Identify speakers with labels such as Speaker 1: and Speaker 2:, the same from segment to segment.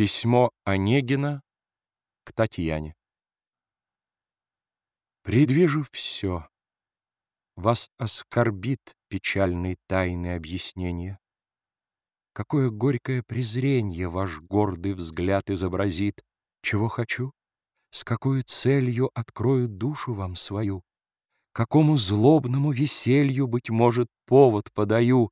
Speaker 1: Письмо Онегина к Татьяне. Предвижу все. Вас оскорбит печальной тайны объяснения. Какое горькое презренье ваш гордый взгляд изобразит. Чего хочу? С какой целью открою душу вам свою? Какому злобному веселью, быть может, повод подаю?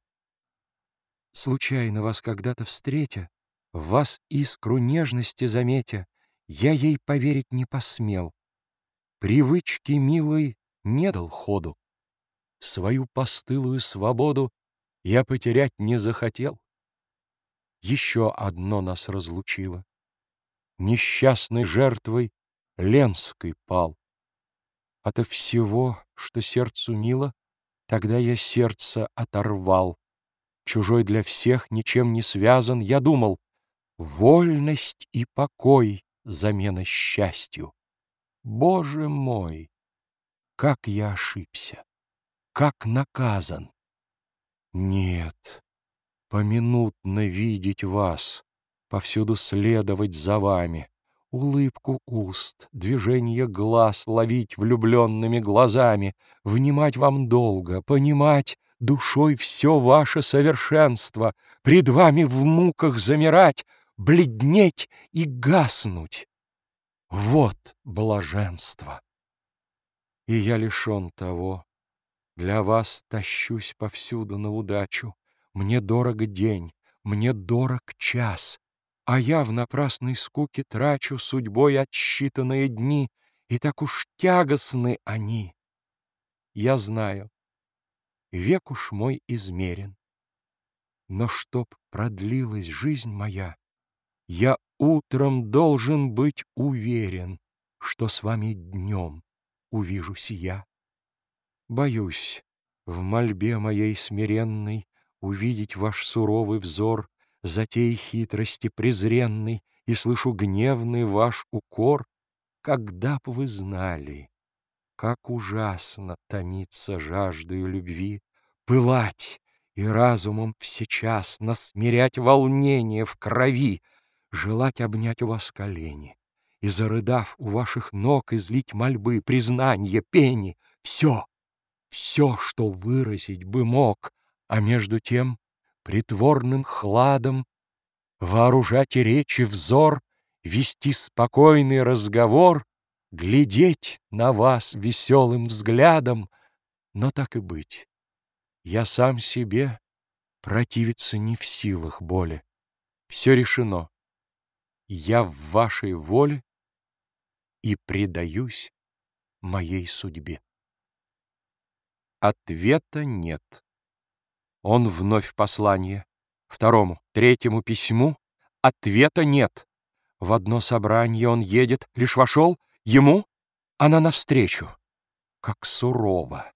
Speaker 1: Случайно вас когда-то встретя, вас искру нежности заметя, Я ей поверить не посмел. Привычки милой не дал ходу. Свою постылую свободу Я потерять не захотел. Еще одно нас разлучило. Несчастной жертвой Ленской пал. Ото всего, что сердцу мило, Тогда я сердце оторвал. Чужой для всех, ничем не связан, Я думал, Вольность и покой — замена счастью. Боже мой, как я ошибся, как наказан! Нет, поминутно видеть вас, повсюду следовать за вами, улыбку уст, движение глаз ловить влюбленными глазами, внимать вам долго, понимать душой все ваше совершенство, пред вами в муках замирать, бледнеть и гаснуть. Вот блаженство. И я лишен того. Для вас тащусь повсюду на удачу. Мне дорого день, мне дорог час, А я в напрасной скуке трачу Судьбой отсчитанные дни, И так уж тягостны они. Я знаю, век уж мой измерен. Но чтоб продлилась жизнь моя, я утром должен быть уверен, Что с вами днем увижусь я. Боюсь в мольбе моей смиренной Увидеть ваш суровый взор, Затей хитрости презренной, И слышу гневный ваш укор. Когда б вы знали, как ужасно Томиться жаждою любви, Пылать и разумом всечасно Смирять волнение в крови, желать обнять у вас колени и, зарыдав у ваших ног, излить мольбы, признания, пени, все, все, что выразить бы мог, а между тем притворным хладом вооружать речи взор, вести спокойный разговор, глядеть на вас веселым взглядом, но так и быть. Я сам себе противиться не в силах боли. Все решено я в вашей воле и предаюсь моей судьбе. Ответа нет. Он вновь послание. Второму, третьему письму ответа нет. В одно собрание он едет, лишь вошел, ему она навстречу. Как сурово.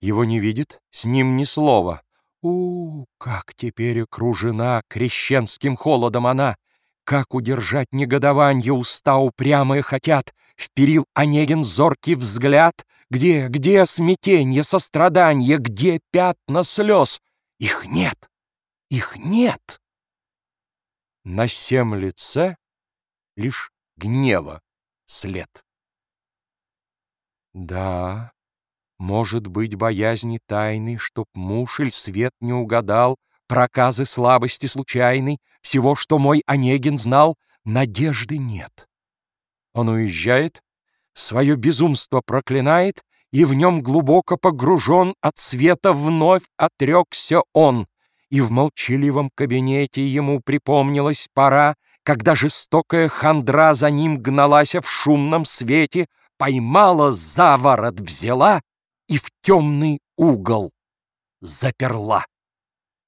Speaker 1: Его не видит, с ним ни слова. У, как теперь окружена крещенским холодом она! Как удержать негодование уста упрямые хотят? Вперил Онегин зоркий взгляд. Где, где смятенье, сострадание, где пятна слез? Их нет, их нет. На всем лице лишь гнева след. Да, может быть, боязни тайны, Чтоб муж или свет не угадал, проказы слабости случайной, всего, что мой Онегин знал, надежды нет. Он уезжает, свое безумство проклинает, и в нем глубоко погружен от света вновь отрекся он, и в молчаливом кабинете ему припомнилась пора, когда жестокая хандра за ним гналась в шумном свете, поймала заворот, взяла и в темный угол заперла.